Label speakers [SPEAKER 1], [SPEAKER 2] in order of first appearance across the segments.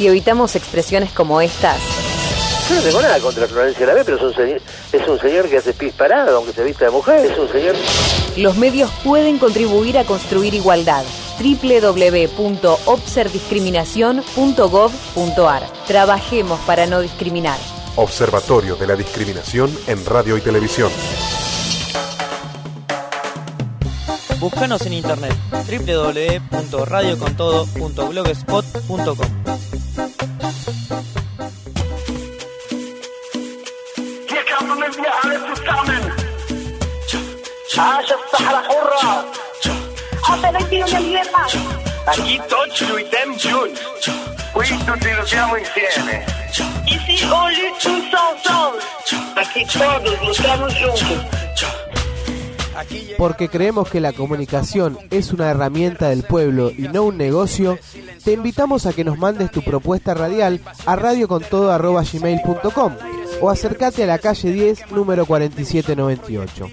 [SPEAKER 1] Si evitamos expresiones como estas,
[SPEAKER 2] Yo no tengo nada contra Florencia pero es un, señor, es un señor que hace pis parado, aunque se vista de mujer. Es un señor...
[SPEAKER 1] los medios pueden contribuir a construir igualdad. www.obserdiscriminación.gov.ar Trabajemos para no discriminar.
[SPEAKER 3] Observatorio de la Discriminación en Radio y Televisión.
[SPEAKER 4] Búscanos en internet www.radiocontodo.blogspot.com
[SPEAKER 5] عاش الصحراء حرة Aquí tots lluitem junts. Qui tutti lottiamo insieme. Ici on lutte tous ensemble. Aquí todos luchamos juntos.
[SPEAKER 6] Porque creemos que la comunicación es una herramienta del pueblo y no un negocio, te invitamos a que nos mandes tu propuesta radial a radiocontodo.gmail.com o acércate a la calle 10, número 4798.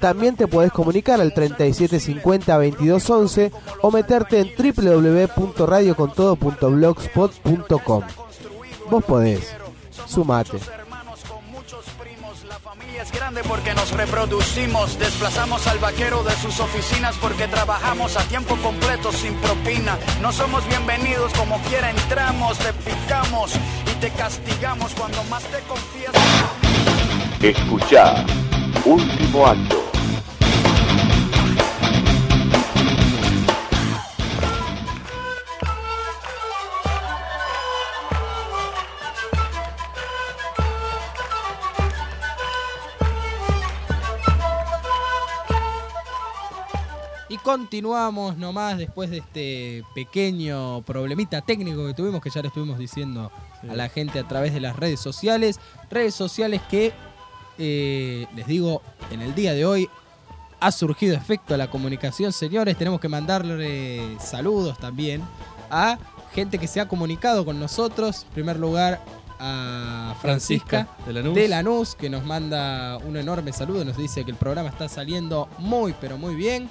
[SPEAKER 6] También te podés comunicar al 3750-2211 o meterte en www.radiocontodo.blogspot.com. Vos podés. Sumate.
[SPEAKER 7] Grande porque nos reproducimos, desplazamos al vaquero de sus oficinas porque trabajamos a tiempo completo sin propina. No somos bienvenidos como quiera entramos, te picamos y te castigamos cuando más te confías.
[SPEAKER 8] Escuchá, último acto.
[SPEAKER 9] Continuamos nomás después de este pequeño problemita técnico que tuvimos, que ya le estuvimos diciendo a la gente a través de las redes sociales. Redes sociales que, eh, les digo, en el día de hoy ha surgido efecto a la comunicación. Señores, tenemos que mandarle saludos también a gente que se ha comunicado con nosotros. En primer lugar, a Francisca,
[SPEAKER 10] Francisca, de Lanús.
[SPEAKER 9] de Lanús, que nos manda un enorme saludo. Nos dice que el programa está saliendo muy, pero muy bien.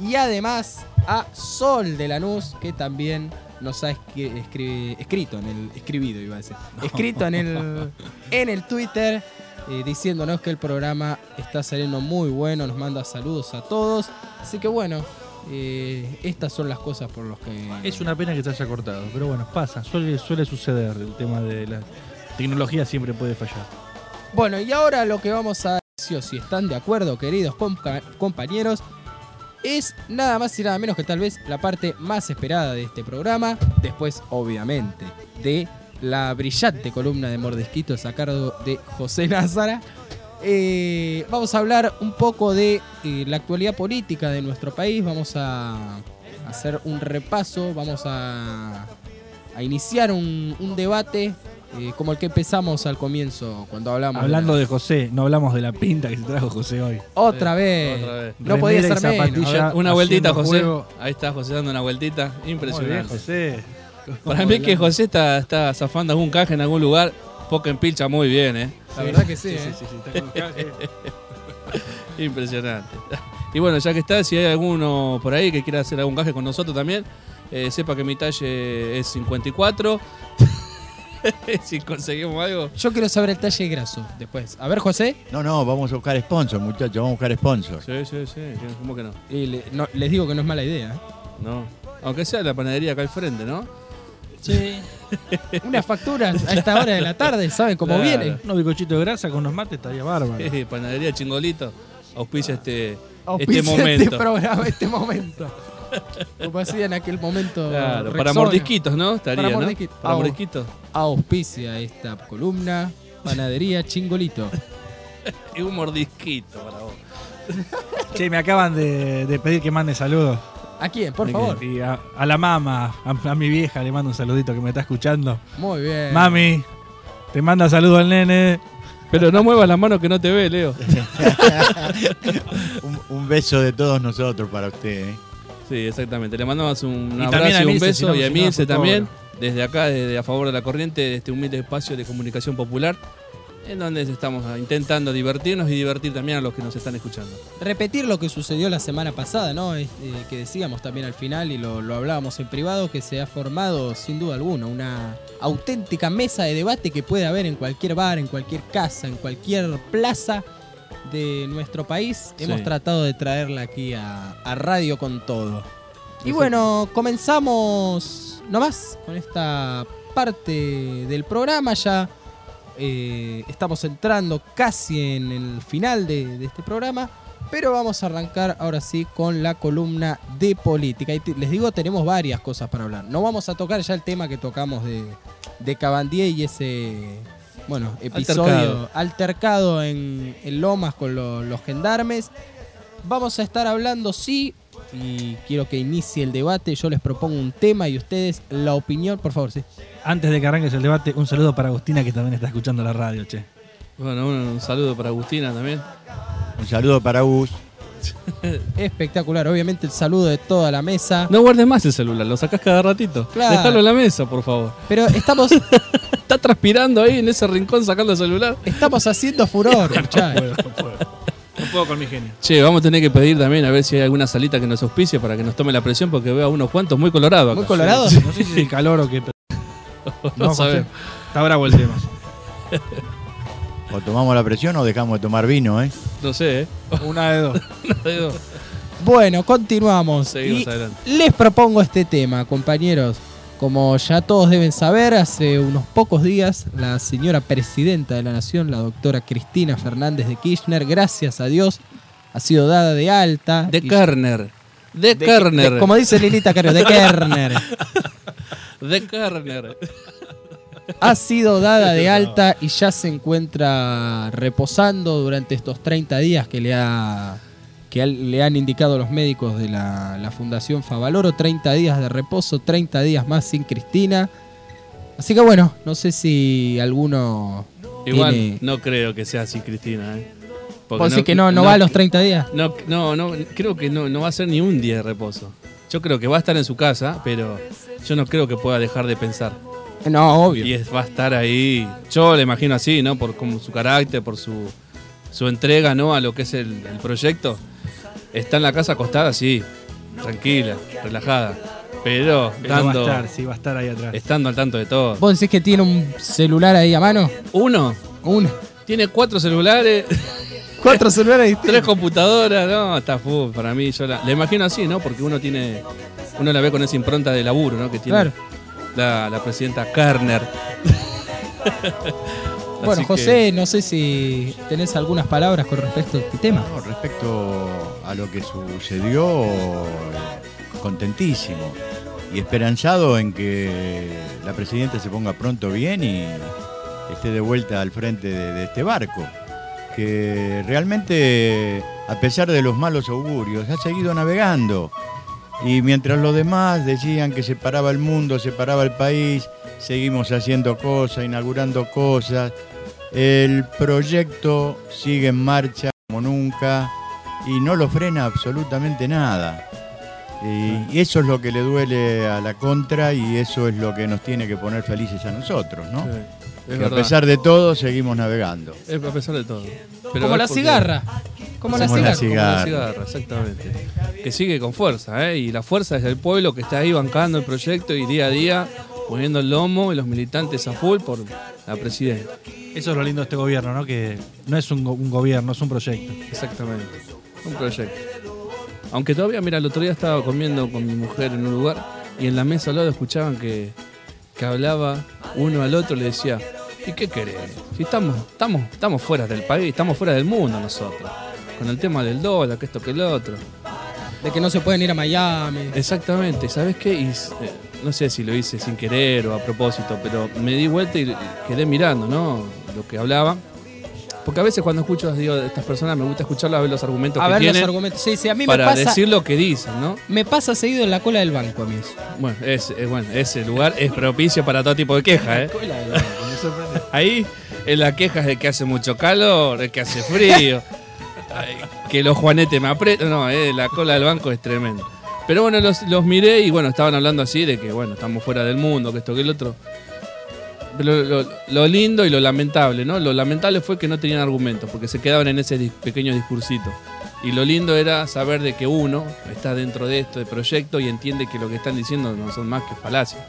[SPEAKER 9] Y además a Sol de Lanús, que también nos ha escri- escri- escrito en el. escribido, iba a decir. Escrito en el, en el Twitter. eh, diciéndonos que el programa está saliendo muy bueno, nos manda saludos a todos. Así que bueno, eh, estas son las cosas por las que...
[SPEAKER 10] Es una pena que se haya cortado, pero bueno, pasa, suele, suele suceder. El tema de la tecnología siempre puede fallar.
[SPEAKER 9] Bueno, y ahora lo que vamos a si están de acuerdo, queridos compa- compañeros, es nada más y nada menos que tal vez la parte más esperada de este programa. Después, obviamente, de la brillante columna de Mordisquitos a cargo de José Lázara. Eh, vamos a hablar un poco de eh, la actualidad política de nuestro país. Vamos a hacer un repaso. Vamos a, a iniciar un, un debate eh, como el que empezamos al comienzo cuando hablamos.
[SPEAKER 10] Hablando
[SPEAKER 9] la-
[SPEAKER 10] de José, no hablamos de la pinta que se trajo José hoy.
[SPEAKER 9] Otra vez.
[SPEAKER 10] Otra vez.
[SPEAKER 9] No podía ser menos.
[SPEAKER 11] ver, una vueltita, José.
[SPEAKER 10] juego.
[SPEAKER 11] Ahí está José dando una vueltita. Impresionante.
[SPEAKER 10] Bien, José.
[SPEAKER 11] Para mí que José está, está zafando algún caje en algún lugar. Poca empilcha muy bien, ¿eh?
[SPEAKER 9] La verdad que sí.
[SPEAKER 10] Sí,
[SPEAKER 9] ¿eh?
[SPEAKER 10] sí, sí, está con caje.
[SPEAKER 11] Impresionante. Y bueno, ya que está, si hay alguno por ahí que quiera hacer algún caje con nosotros también, eh, sepa que mi talle es 54. si conseguimos algo.
[SPEAKER 9] Yo quiero saber el talle graso después. A ver, José.
[SPEAKER 12] No, no, vamos a buscar sponsor, muchachos, vamos a buscar sponsor.
[SPEAKER 11] Sí, sí, sí. ¿Cómo que no?
[SPEAKER 9] Y le- no, les digo que no es mala idea. ¿eh?
[SPEAKER 11] No. Aunque sea la panadería acá al frente, ¿no?
[SPEAKER 9] Sí. Unas facturas a esta hora de la tarde, ¿saben cómo
[SPEAKER 11] Claro.
[SPEAKER 9] vienen?
[SPEAKER 10] Unos bizcochitos de grasa con unos mates estaría bárbaro.
[SPEAKER 11] Eh, panadería Chingolito. Auspicia este,
[SPEAKER 9] Auspicia
[SPEAKER 11] este momento.
[SPEAKER 9] programa, este momento. Como hacía en aquel momento.
[SPEAKER 11] Claro, para mordisquitos, ¿no? Estaría,
[SPEAKER 9] Para
[SPEAKER 11] ¿no?
[SPEAKER 9] mordisquitos.
[SPEAKER 11] Para
[SPEAKER 9] Au-
[SPEAKER 11] mordisquitos.
[SPEAKER 9] Auspicia esta columna. Panadería Chingolito.
[SPEAKER 11] Y un mordisquito para vos.
[SPEAKER 10] Che, me acaban de, de pedir que mande saludos.
[SPEAKER 9] ¿A quién? Por favor.
[SPEAKER 10] Y a, a la mamá, a, a mi vieja le mando un saludito que me está escuchando.
[SPEAKER 9] Muy bien.
[SPEAKER 10] Mami, te manda saludos al nene.
[SPEAKER 11] Pero no muevas la mano que no te ve, Leo.
[SPEAKER 12] un, un beso de todos nosotros para usted. ¿eh?
[SPEAKER 11] Sí, exactamente. Le mandamos un
[SPEAKER 10] Y
[SPEAKER 11] abrazo y un beso
[SPEAKER 10] si no,
[SPEAKER 11] y a
[SPEAKER 10] si no,
[SPEAKER 11] también.
[SPEAKER 10] favor.
[SPEAKER 11] Desde acá, desde a favor de la corriente, de este humilde espacio de comunicación popular. en donde estamos intentando divertirnos y divertir también a los que nos están escuchando.
[SPEAKER 9] Repetir lo que sucedió la semana pasada, ¿no? Eh, que decíamos también al final y lo, lo hablábamos en privado, que se ha formado sin duda alguna una auténtica mesa de debate que puede haber en cualquier bar, en cualquier casa, en cualquier plaza de nuestro país.
[SPEAKER 11] Sí.
[SPEAKER 9] Hemos tratado de traerla aquí a, a Radio con todo. Y bueno, comenzamos nomás con esta parte del programa. Ya eh, estamos entrando casi en el final de, de este programa. Pero vamos a arrancar ahora sí con la columna de política. Y les digo, tenemos varias cosas para hablar. No vamos a tocar ya el tema que tocamos de, de Cabandier y ese bueno, episodio
[SPEAKER 11] Altercado.
[SPEAKER 9] altercado, en, en Lomas con lo- los gendarmes. Vamos a estar hablando, sí, y quiero que inicie el debate. Yo les propongo un tema y ustedes la opinión, por favor, sí.
[SPEAKER 10] Antes de que arranques el debate, un saludo para Agustina que también está escuchando la radio, che.
[SPEAKER 11] Bueno, un, un saludo para Agustina también.
[SPEAKER 12] Un saludo para Gus.
[SPEAKER 9] Espectacular, obviamente el saludo de toda la mesa.
[SPEAKER 11] No guardes más el celular, lo sacás cada ratito.
[SPEAKER 9] Claro.
[SPEAKER 11] Déjalo en la mesa, por favor.
[SPEAKER 9] Pero estamos,
[SPEAKER 11] Está transpirando ahí en ese rincón sacando el celular.
[SPEAKER 9] estamos haciendo furor, muchachos.
[SPEAKER 10] No puedo con mi genio.
[SPEAKER 11] Che, vamos a tener que pedir también a ver si hay alguna salita que nos auspicie para que nos tome la presión porque veo a unos cuantos muy colorados. acá.
[SPEAKER 9] Muy colorados.
[SPEAKER 10] No sé si es el calor o qué. pero-
[SPEAKER 11] No
[SPEAKER 10] No,
[SPEAKER 11] sabemos.
[SPEAKER 10] Está bravo el tema.
[SPEAKER 12] O tomamos la presión o dejamos de tomar vino, ¿eh?
[SPEAKER 11] No sé, ¿eh?
[SPEAKER 10] Una de dos.
[SPEAKER 11] Una de dos.
[SPEAKER 9] Bueno, continuamos.
[SPEAKER 11] Seguimos
[SPEAKER 9] Y
[SPEAKER 11] adelante.
[SPEAKER 9] les propongo este tema, compañeros. Como ya todos deben saber, hace unos pocos días la señora presidenta de la Nación, la doctora Cristina Fernández de Kirchner, gracias a Dios, ha sido dada de alta.
[SPEAKER 11] De
[SPEAKER 9] Y-
[SPEAKER 11] Kerner. De,
[SPEAKER 9] de-
[SPEAKER 11] Kerner.
[SPEAKER 9] de- como dice Lilita Carrió, de Kerner.
[SPEAKER 11] De Kerner.
[SPEAKER 9] ha sido dada de alta y ya se encuentra reposando durante estos 30 días que le ha que le han indicado los médicos de la, la Fundación Favaloro, 30 días de reposo, 30 días más sin Cristina. Así que bueno, no sé si alguno
[SPEAKER 11] Igual
[SPEAKER 9] tiene...
[SPEAKER 11] no creo que sea así, Cristina. ¿eh? Porque
[SPEAKER 9] ¿Vos decís que no, no, va a los 30 días?
[SPEAKER 11] No, no, no, creo que no, no va a ser ni un día de reposo. Yo creo que va a estar en su casa, pero yo no creo que pueda dejar de pensar.
[SPEAKER 9] No, obvio.
[SPEAKER 11] Y es- va a estar ahí. Yo le imagino así, ¿no? Por como su carácter, por su, su entrega, ¿no? A lo que es el, el proyecto. Está en la casa acostada, sí, tranquila, relajada. Pero
[SPEAKER 10] Pero va a
[SPEAKER 11] dando,
[SPEAKER 10] estar, sí, va a estar ahí atrás.
[SPEAKER 11] estando al tanto de todo.
[SPEAKER 9] ¿Vos decís que tiene un celular ahí a mano?
[SPEAKER 11] Uno,
[SPEAKER 9] Uno.
[SPEAKER 11] tiene cuatro celulares,
[SPEAKER 9] Cuatro celulares
[SPEAKER 11] tres computadoras, no, está full para mí. Yo la, la imagino así, ¿no? Porque uno tiene, uno la ve con esa impronta de laburo, ¿no? Que tiene
[SPEAKER 9] Claro.
[SPEAKER 11] la, la presidenta Kerner.
[SPEAKER 9] Bueno,
[SPEAKER 11] Así que-
[SPEAKER 9] José, no sé si tenés algunas palabras con respecto a este tema.
[SPEAKER 12] No, respecto a lo que sucedió, contentísimo y esperanzado en que la presidenta se ponga pronto bien y esté de vuelta al frente de, de este barco, que realmente, a pesar de los malos augurios, ha seguido navegando. Y mientras los demás decían que se paraba el mundo, se paraba el país, seguimos haciendo cosas, inaugurando cosas. El proyecto sigue en marcha como nunca y no lo frena absolutamente nada. Y, eso es lo que le duele a la contra y eso es lo que nos tiene que poner felices a nosotros, ¿no?
[SPEAKER 11] Sí, es
[SPEAKER 12] Que a pesar de todo seguimos navegando.
[SPEAKER 11] Es a pesar de todo. Pero
[SPEAKER 9] Como la
[SPEAKER 11] porque-
[SPEAKER 9] cigarra. Como la
[SPEAKER 12] Como la
[SPEAKER 9] cigarra.
[SPEAKER 11] Como la cigarra, exactamente. Que sigue con fuerza, ¿eh? Y la fuerza es del pueblo que está ahí bancando el proyecto y día a día poniendo el lomo y los militantes a full por la presidenta.
[SPEAKER 10] Eso es lo lindo de este gobierno, ¿no? Que no es un, go- un gobierno, es un proyecto.
[SPEAKER 11] Exactamente. Un proyecto. Aunque todavía, mira, el otro día estaba comiendo con mi mujer en un lugar y en la mesa al lado escuchaban que, que hablaba uno al otro, le decía, ¿y qué querés? Si estamos, estamos, estamos fuera del país, estamos fuera del mundo nosotros. Con el tema del dólar, que esto, que el otro.
[SPEAKER 9] De que no se pueden ir a Miami.
[SPEAKER 11] Exactamente, ¿sabes qué? Y, eh, no sé si lo hice sin querer o a propósito, pero me di vuelta y quedé mirando, ¿no? Lo que hablaba. Porque a veces cuando escucho digo, de estas personas me gusta escucharlas, ver los argumentos
[SPEAKER 9] A
[SPEAKER 11] que
[SPEAKER 9] ver los
[SPEAKER 11] tienen
[SPEAKER 9] argumentos. Sí, sí, a mí me
[SPEAKER 11] para
[SPEAKER 9] pasa.
[SPEAKER 11] decir lo que dicen, ¿no?
[SPEAKER 9] Me pasa seguido en la cola del banco a mí eso.
[SPEAKER 11] Bueno, es, es- bueno, ese lugar es propicio para todo tipo de quejas, ¿eh? Ahí en la queja es de que hace mucho calor, es que hace frío, que los juanetes me aprietan. No, eh, la cola del banco es tremendo. Pero bueno, los, los miré y bueno, estaban hablando así de que bueno, estamos fuera del mundo, que esto, que el otro. Pero lo, lo lindo y lo lamentable, ¿no? Lo lamentable fue que no tenían argumentos, porque se quedaban en ese dis- pequeño discursito. Y lo lindo era saber de que uno está dentro de esto, de proyecto, y entiende que lo que están diciendo no son más que falacias.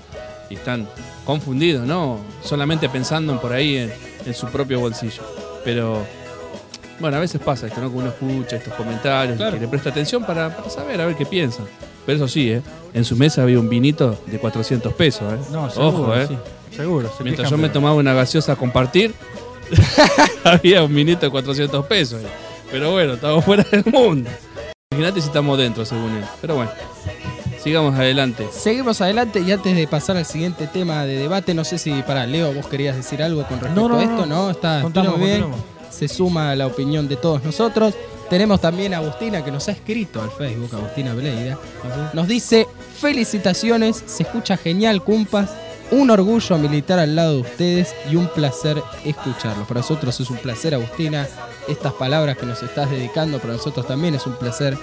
[SPEAKER 11] Y están confundidos, ¿no? Solamente pensando en por ahí en, en su propio bolsillo. Pero, bueno, a veces pasa esto, ¿no? Que uno escucha estos comentarios y que le presta atención para, para saber, a ver qué piensan. Pero eso sí, ¿eh? En su mesa había un vinito de 400 pesos, ¿eh?
[SPEAKER 10] No, seguro,
[SPEAKER 11] Ojo, ¿eh?
[SPEAKER 10] sí. Seguro. se
[SPEAKER 11] Mientras yo me tomaba una gaseosa a compartir, había un vinito de 400 pesos. ahí. Pero bueno, estamos fuera del mundo. Imagínate si estamos dentro, según él. Pero bueno, sigamos adelante.
[SPEAKER 9] Seguimos adelante y antes de pasar al siguiente tema de debate, no sé si para Leo vos querías decir algo con respecto
[SPEAKER 10] No, no,
[SPEAKER 9] a esto,
[SPEAKER 10] no.
[SPEAKER 9] ¿no? Está, muy bien.
[SPEAKER 10] continuamos.
[SPEAKER 9] Se suma a la opinión de todos nosotros. Tenemos también a Agustina que nos ha escrito al Facebook, Agustina Bleida. Nos dice, felicitaciones, se escucha genial, cumpas. Un orgullo militar al lado de ustedes y un placer escucharlos. Para nosotros es un placer, Agustina. Estas palabras que nos estás dedicando, para nosotros también es un placer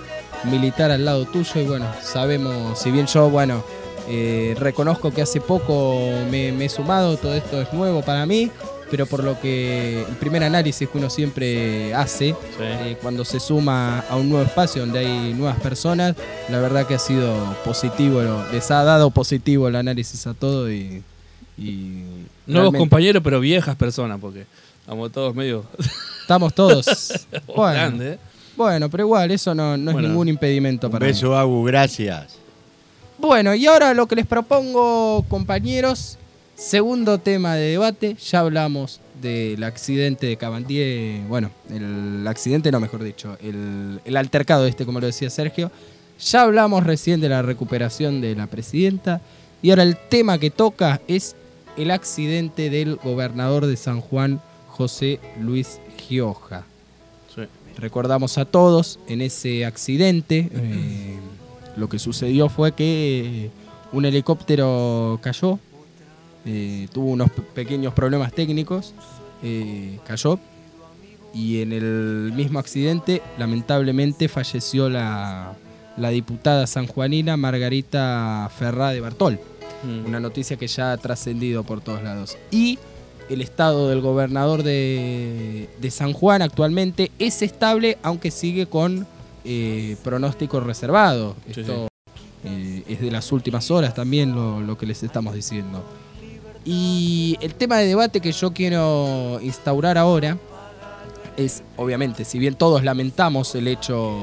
[SPEAKER 9] militar al lado tuyo. Y bueno, sabemos, si bien yo, bueno, eh, reconozco que hace poco me, me he sumado, todo esto es nuevo para mí, pero por lo que el primer análisis que uno siempre hace eh, cuando se suma a un nuevo espacio donde hay nuevas personas, la verdad que ha sido positivo, lo- les ha dado positivo el análisis a todo y... y
[SPEAKER 11] Nuevos
[SPEAKER 9] realmente
[SPEAKER 11] compañeros, pero viejas personas, porque estamos todos medio.
[SPEAKER 9] Estamos todos. bueno,
[SPEAKER 11] Grande, ¿eh?
[SPEAKER 9] bueno, pero igual, eso no, no es ningún impedimento
[SPEAKER 12] Un
[SPEAKER 9] para mí.
[SPEAKER 12] beso, Agu, gracias.
[SPEAKER 9] Bueno, y ahora lo que les propongo, compañeros, segundo tema de debate. Ya hablamos del accidente de Cabandier, bueno, el accidente no, mejor dicho, el, el altercado este, como lo decía Sergio. Ya hablamos recién de la recuperación de la presidenta. Y ahora el tema que toca es el accidente del gobernador de San Juan, José Luis Gioja. Recordamos a todos en ese accidente. eh, lo que sucedió fue que un helicóptero cayó, eh, tuvo unos pe- pequeños problemas técnicos, eh, cayó y en el mismo accidente lamentablemente falleció la, la diputada sanjuanina Margarita Ferrá de Bartol. Una noticia que ya ha trascendido por todos lados. Y el estado del gobernador de, de San Juan actualmente es estable, aunque sigue con eh, pronóstico reservado.
[SPEAKER 11] Sí,
[SPEAKER 9] Esto eh, es de las últimas horas también lo, lo que les estamos diciendo. Y el tema de debate que yo quiero instaurar ahora es, obviamente, si bien todos lamentamos el hecho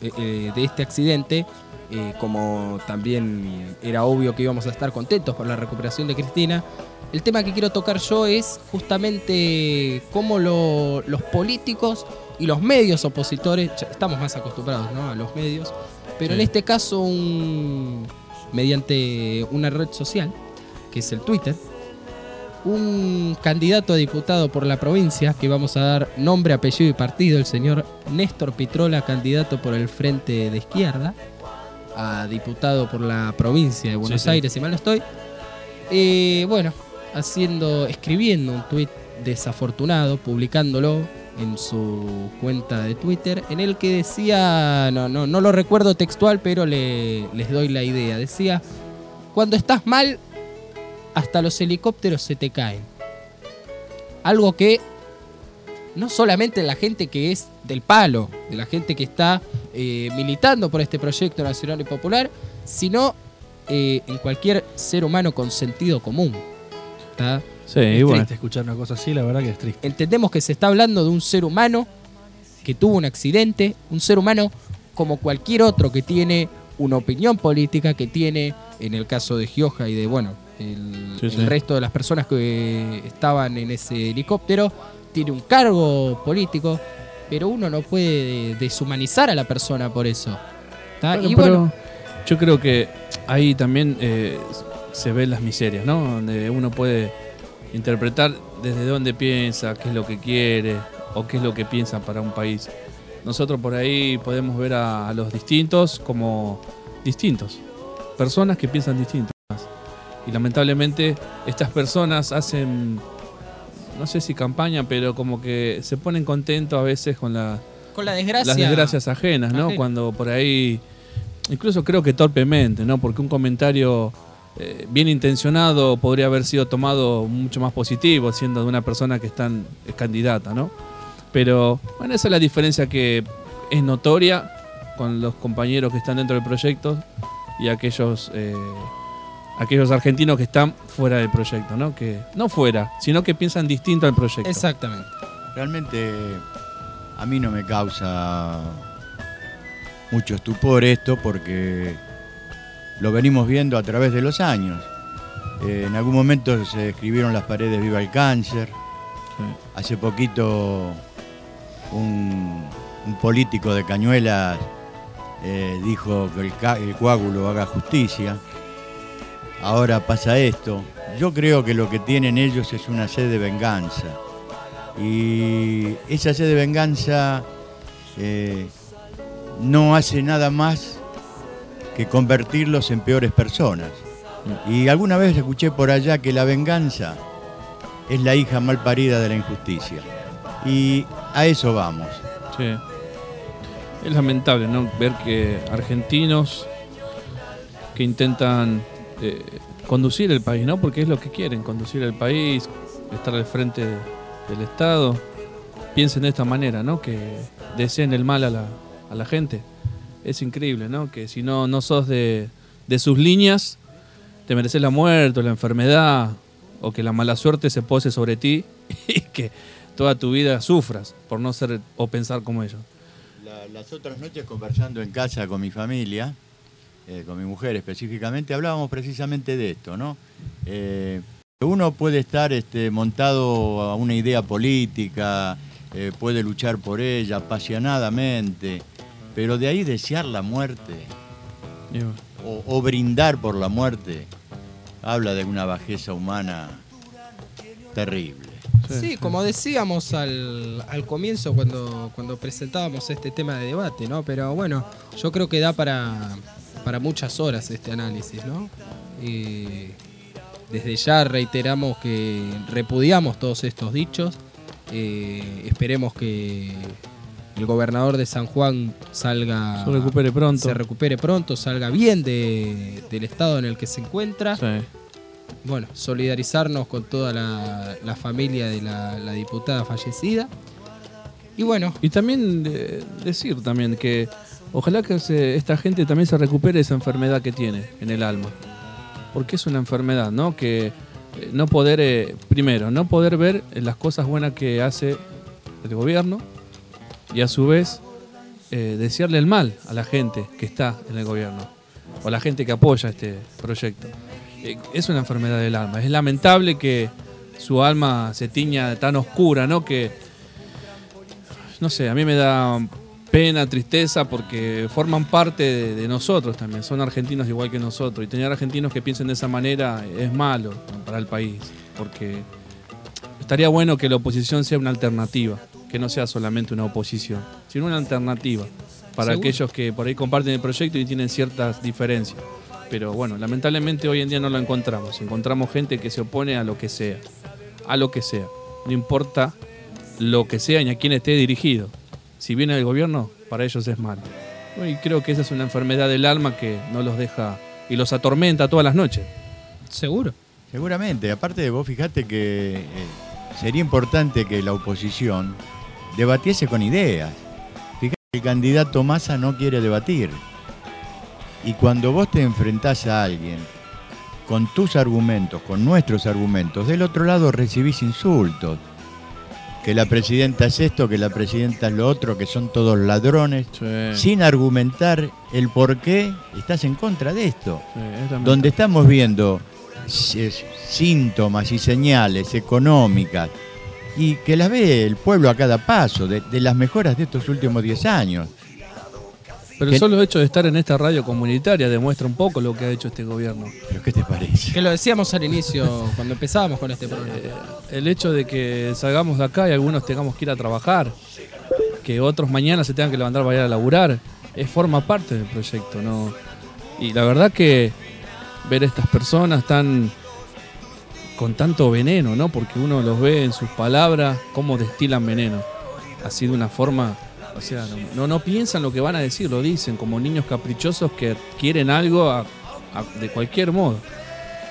[SPEAKER 9] eh, eh, de este accidente, eh, como también era obvio que íbamos a estar contentos por la recuperación de Cristina, el tema que quiero tocar yo es justamente cómo lo- los políticos y los medios opositores, estamos más acostumbrados ¿no? a los medios, pero en este caso un, mediante una red social, que es el Twitter, un candidato a diputado por la provincia, que vamos a dar nombre, apellido y partido, el señor Néstor Pitrola, candidato por el Frente de Izquierda, a diputado por la provincia de Buenos
[SPEAKER 11] sí.
[SPEAKER 9] Aires, si mal no estoy. Eh, bueno, haciendo, escribiendo un tuit desafortunado, publicándolo en su cuenta de Twitter, en el que decía, no, no, no lo recuerdo textual, pero le, les doy la idea. Decía, cuando estás mal, hasta los helicópteros se te caen. Algo que no solamente la gente que es del palo, de la gente que está eh, militando por este proyecto nacional y popular, sino eh, en cualquier ser humano con sentido común. ¿Está?
[SPEAKER 11] Sí,
[SPEAKER 10] Es
[SPEAKER 11] y bueno.
[SPEAKER 10] triste escuchar una cosa así, la verdad que es triste.
[SPEAKER 9] Entendemos que se está hablando de un ser humano que tuvo un accidente, un ser humano como cualquier otro que tiene una opinión política, que tiene, en el caso de Gioja y de, bueno, el,
[SPEAKER 11] Sí,
[SPEAKER 9] el
[SPEAKER 11] sí.
[SPEAKER 9] resto de las personas que estaban en ese helicóptero, tiene un cargo político, pero uno no puede deshumanizar a la persona por eso. y bueno,
[SPEAKER 11] yo creo que ahí también eh, se ven las miserias, ¿no? Donde uno puede interpretar desde dónde piensa, qué es lo que quiere o qué es lo que piensa para un país. Nosotros por ahí podemos ver a, a los distintos como distintos, personas que piensan distintas. Y lamentablemente estas personas hacen, no sé si campaña, pero como que se ponen contentos a veces con la,
[SPEAKER 9] con la desgracia.
[SPEAKER 11] las desgracias ajenas, ¿no? Cuando por ahí, incluso creo que torpemente, ¿no? Porque un comentario eh, bien intencionado podría haber sido tomado mucho más positivo, siendo de una persona que es candidata, ¿no? Pero bueno, esa es la diferencia que es notoria con los compañeros que están dentro del proyecto y aquellos eh, aquellos argentinos que están fuera del proyecto, ¿no? Que no fuera, sino que piensan distinto al proyecto.
[SPEAKER 9] Exactamente.
[SPEAKER 12] Realmente a mí no me causa mucho estupor esto porque lo venimos viendo a través de los años. Eh, en algún momento se escribieron las paredes Viva el Cáncer. Hace poquito un, un político de Cañuelas eh, dijo que el, el coágulo haga justicia. Ahora pasa esto. Yo creo que lo que tienen ellos es una sed de venganza. Y esa sed de venganza eh, no hace nada más que convertirlos en peores personas. Y alguna vez escuché por allá que la venganza es la hija mal parida de la injusticia. Y a eso vamos.
[SPEAKER 11] Sí. Es lamentable, ¿no? Ver que argentinos que intentan eh, conducir el país, ¿no? Porque es lo que quieren, conducir el país, estar al frente del Estado, piensen de esta manera, ¿no? Que deseen el mal a la, a la gente. Es increíble, ¿no? Que si no, no sos de, de sus líneas, te mereces la muerte o la enfermedad, o que la mala suerte se pose sobre ti y que toda tu vida sufras por no ser o pensar como ellos.
[SPEAKER 12] La- las otras noches conversando en casa con mi familia, eh, con mi mujer específicamente, hablábamos precisamente de esto, ¿no? Eh, uno puede estar este, montado a una idea política, eh, puede luchar por ella apasionadamente, pero de ahí desear la muerte o, o brindar por la muerte, habla de una bajeza humana terrible.
[SPEAKER 9] Sí, como decíamos al, al comienzo cuando, cuando presentábamos este tema de debate, ¿no? Pero bueno, yo creo que da para, para muchas horas este análisis, ¿no? Desde ya reiteramos que repudiamos todos estos dichos. Eh, esperemos que el gobernador de San Juan salga.
[SPEAKER 11] Se recupere pronto.
[SPEAKER 9] Se recupere pronto, salga bien de- del estado en el que se encuentra. Bueno, solidarizarnos con toda la, la familia de la, la diputada fallecida. Y bueno.
[SPEAKER 11] Y también decir también que ojalá que esta gente también se recupere esa enfermedad que tiene en el alma. Porque es una enfermedad, ¿no? Que eh, no poder, eh, primero, no poder ver las cosas buenas que hace el gobierno y a su vez eh, desearle el mal a la gente que está en el gobierno o a la gente que apoya este proyecto. Eh, es una enfermedad del alma. Es lamentable que su alma se tiña tan oscura, ¿no? Que no sé, a mí me da pena, tristeza, porque forman parte de, de nosotros también, son argentinos igual que nosotros, y tener argentinos que piensen de esa manera es malo para el país, porque estaría bueno que la oposición sea una alternativa, que no sea solamente una oposición, sino una alternativa para
[SPEAKER 9] Seguro.
[SPEAKER 11] aquellos que por ahí comparten el proyecto y tienen ciertas diferencias. Pero bueno, lamentablemente hoy en día no lo encontramos, encontramos gente que se opone a lo que sea, a lo que sea, no importa lo que sea ni a quién esté dirigido. Si viene del gobierno, para ellos es malo. Y creo que esa es una enfermedad del alma que no los deja y los atormenta todas las noches.
[SPEAKER 9] Seguro.
[SPEAKER 12] Seguramente, aparte de vos fijate que eh, sería importante que la oposición debatiese con ideas. Fíjate que el candidato Massa no quiere debatir. Y cuando vos te enfrentás a alguien con tus argumentos, con nuestros argumentos, del otro lado recibís insultos. Que la presidenta es esto, que la presidenta es lo otro, que son todos ladrones, sin argumentar el por qué estás en contra de esto. Donde estamos viendo síntomas y señales económicas y que las ve el pueblo a cada paso, de, de las mejoras de estos últimos 10 años.
[SPEAKER 11] Pero
[SPEAKER 12] Que-
[SPEAKER 11] el solo hecho de estar en esta radio comunitaria demuestra un poco lo que ha hecho este gobierno.
[SPEAKER 12] ¿Pero qué te parece?
[SPEAKER 9] Que lo decíamos al inicio, cuando empezábamos con este programa.
[SPEAKER 11] El hecho de que salgamos de acá y algunos tengamos que ir a trabajar, que otros mañana se tengan que levantar para ir a laburar, es, forma parte del proyecto, ¿no? Y la verdad que ver a estas personas tan con tanto veneno, ¿no? Porque uno los ve en sus palabras cómo destilan veneno. Así de una forma, o sea, no, no, piensan lo que van a decir, lo dicen como niños caprichosos que quieren algo de cualquier modo.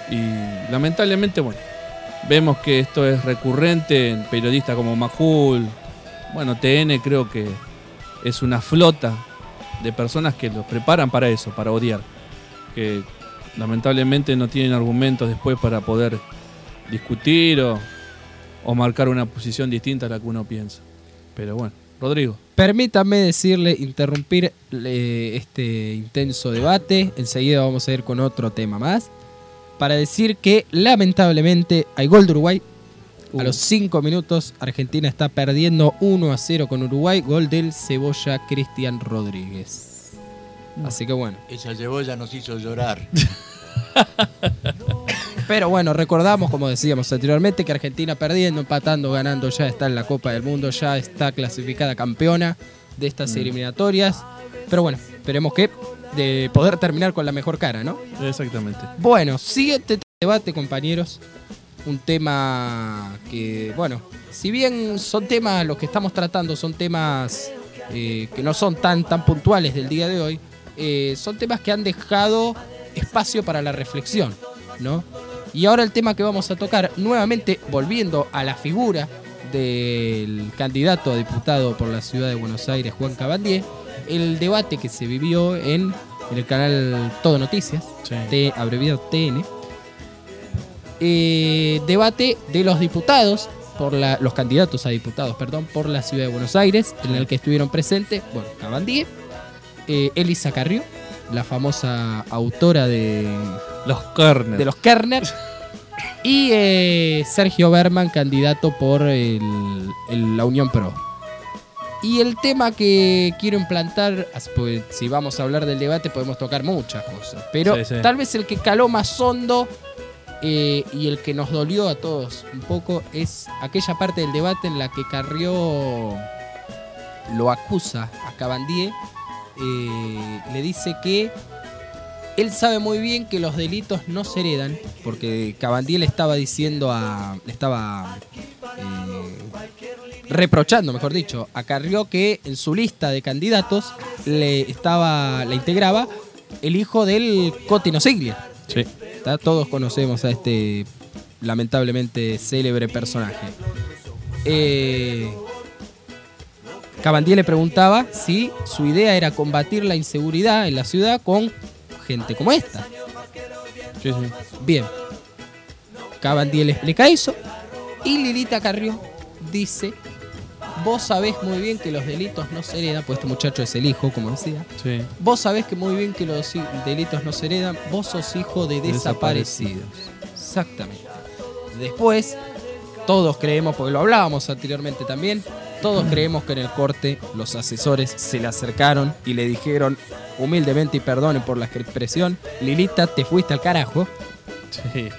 [SPEAKER 11] Y lamentablemente, bueno, vemos que esto es recurrente en periodistas como Majul. Bueno, TN creo que es una flota de personas que los preparan para eso, para odiar. Que lamentablemente no tienen argumentos después para poder discutir o, o marcar una posición distinta a la que uno piensa. Pero bueno, Rodrigo.
[SPEAKER 9] Permítame decirle, interrumpir eh, este intenso debate. Enseguida vamos a ir con otro tema más. Para decir que lamentablemente hay gol de Uruguay. A los 5 minutos Argentina está perdiendo 1 a 0 con Uruguay. Gol del Cebolla Cristian Rodríguez. Así que bueno.
[SPEAKER 12] Esa cebolla nos hizo llorar.
[SPEAKER 9] Pero bueno, recordamos, como decíamos anteriormente, que Argentina perdiendo, empatando, ganando, ya está en la Copa del Mundo, ya está clasificada campeona de estas
[SPEAKER 11] Mm.
[SPEAKER 9] eliminatorias. Pero bueno, esperemos que de poder terminar con la mejor cara, ¿no?
[SPEAKER 11] Exactamente.
[SPEAKER 9] Bueno, siguiente debate, compañeros. Un tema que, bueno, si bien son temas, los que estamos tratando son temas eh, que no son tan, tan puntuales del día de hoy, eh, son temas que han dejado espacio para la reflexión, ¿no? Y ahora el tema que vamos a tocar, nuevamente volviendo a la figura del candidato a diputado por la ciudad de Buenos Aires, Juan Cabandier, el debate que se vivió en, el canal Todo Noticias, T- abreviado TN, eh, debate de los diputados, por la, los candidatos a diputados, perdón, por la ciudad de Buenos Aires, en el que estuvieron presentes, bueno, Cabandier, eh, Elisa Carrió, la famosa autora de
[SPEAKER 11] Los Kerner.
[SPEAKER 9] de los Kerner. Y eh, Sergio Berman, candidato por el- el- la Unión Pro. Y el tema que quiero implantar, pues, si vamos a hablar del debate, podemos tocar muchas cosas. Pero
[SPEAKER 11] Sí, sí.
[SPEAKER 9] tal vez el que caló más hondo eh, y el que nos dolió a todos un poco es aquella parte del debate en la que Carrió lo acusa a Cabandier. eh, le dice que él sabe muy bien que los delitos no se heredan, porque Cabandier le estaba diciendo a. le estaba. eh, reprochando, mejor dicho, a Carrió que en su lista de candidatos le estaba. la integraba el hijo del Cotino Siglia.
[SPEAKER 11] Sí.
[SPEAKER 9] ¿Está? Todos conocemos a este lamentablemente célebre personaje. Eh, Cabandier le preguntaba si su idea era combatir la inseguridad en la ciudad con gente como esta.
[SPEAKER 11] Sí, sí.
[SPEAKER 9] Bien. Cabandier le explica eso y Lilita Carrió dice, vos sabés muy bien que los delitos no se heredan, pues este muchacho es el hijo, como decía.
[SPEAKER 11] Sí.
[SPEAKER 9] Vos sabés que muy bien que los delitos no se heredan, vos sos hijo de desaparecidos. Exactamente. Después, todos creemos, porque lo hablábamos anteriormente también, todos creemos que en el corte los asesores se le acercaron y le dijeron humildemente y perdonen por la expresión, Lilita, te fuiste al carajo.
[SPEAKER 11] Sí.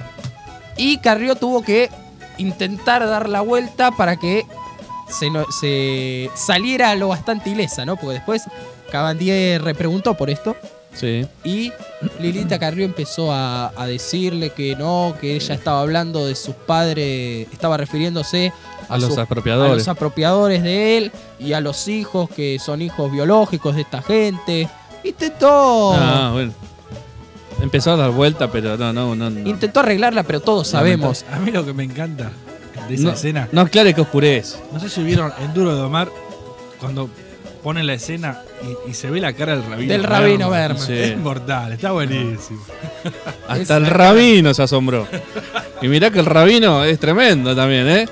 [SPEAKER 9] Y Carrió tuvo que intentar dar la vuelta para que se, no- se saliera lo bastante ilesa, ¿no? Porque después Cabandier repreguntó por esto.
[SPEAKER 11] Sí.
[SPEAKER 9] Y Lilita Carrió empezó a, a decirle que no, que ella estaba hablando de sus padres, estaba refiriéndose
[SPEAKER 11] A los
[SPEAKER 9] sus-
[SPEAKER 11] apropiadores.
[SPEAKER 9] a los apropiadores de él y a los hijos que son hijos biológicos de esta gente. Intentó,
[SPEAKER 11] Ah, bueno. Empezó a dar vuelta, pero no, no, no. no.
[SPEAKER 9] intentó arreglarla, pero todos sabemos.
[SPEAKER 10] A mí lo que me encanta de esa
[SPEAKER 11] No,
[SPEAKER 10] escena.
[SPEAKER 11] no aclare que oscurece.
[SPEAKER 10] No sé si vieron en Duro de Omar cuando ponen la escena y, y se ve la cara del rabino.
[SPEAKER 9] Del rabino Berman.
[SPEAKER 11] Sí.
[SPEAKER 10] Es mortal, está buenísimo.
[SPEAKER 11] Hasta el rabino se asombró. Y mirá que el rabino es tremendo también, ¿eh?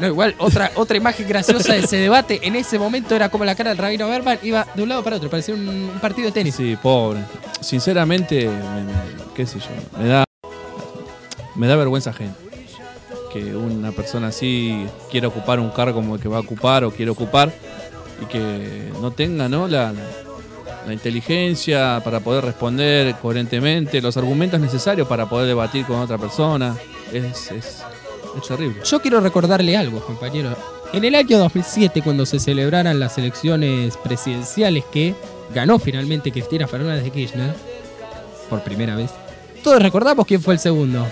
[SPEAKER 9] No, igual, otra, otra imagen graciosa de ese debate en ese momento era como la cara del Rabino Berman iba de un lado para otro, parecía un, partido de tenis.
[SPEAKER 11] Sí, pobre. Sinceramente, me- qué sé yo, me da, me da vergüenza ajena. Que una persona así quiera ocupar un cargo como el que va a ocupar o quiere ocupar y que no tenga ¿no? La, la- inteligencia para poder responder coherentemente, los argumentos necesarios para poder debatir con otra persona. Es, es terrible.
[SPEAKER 9] Yo quiero recordarle algo, compañero. En el año 2007, cuando se celebraran las elecciones presidenciales que ganó finalmente Cristina Fernández de Kirchner, por primera vez, todos recordamos quién fue el segundo.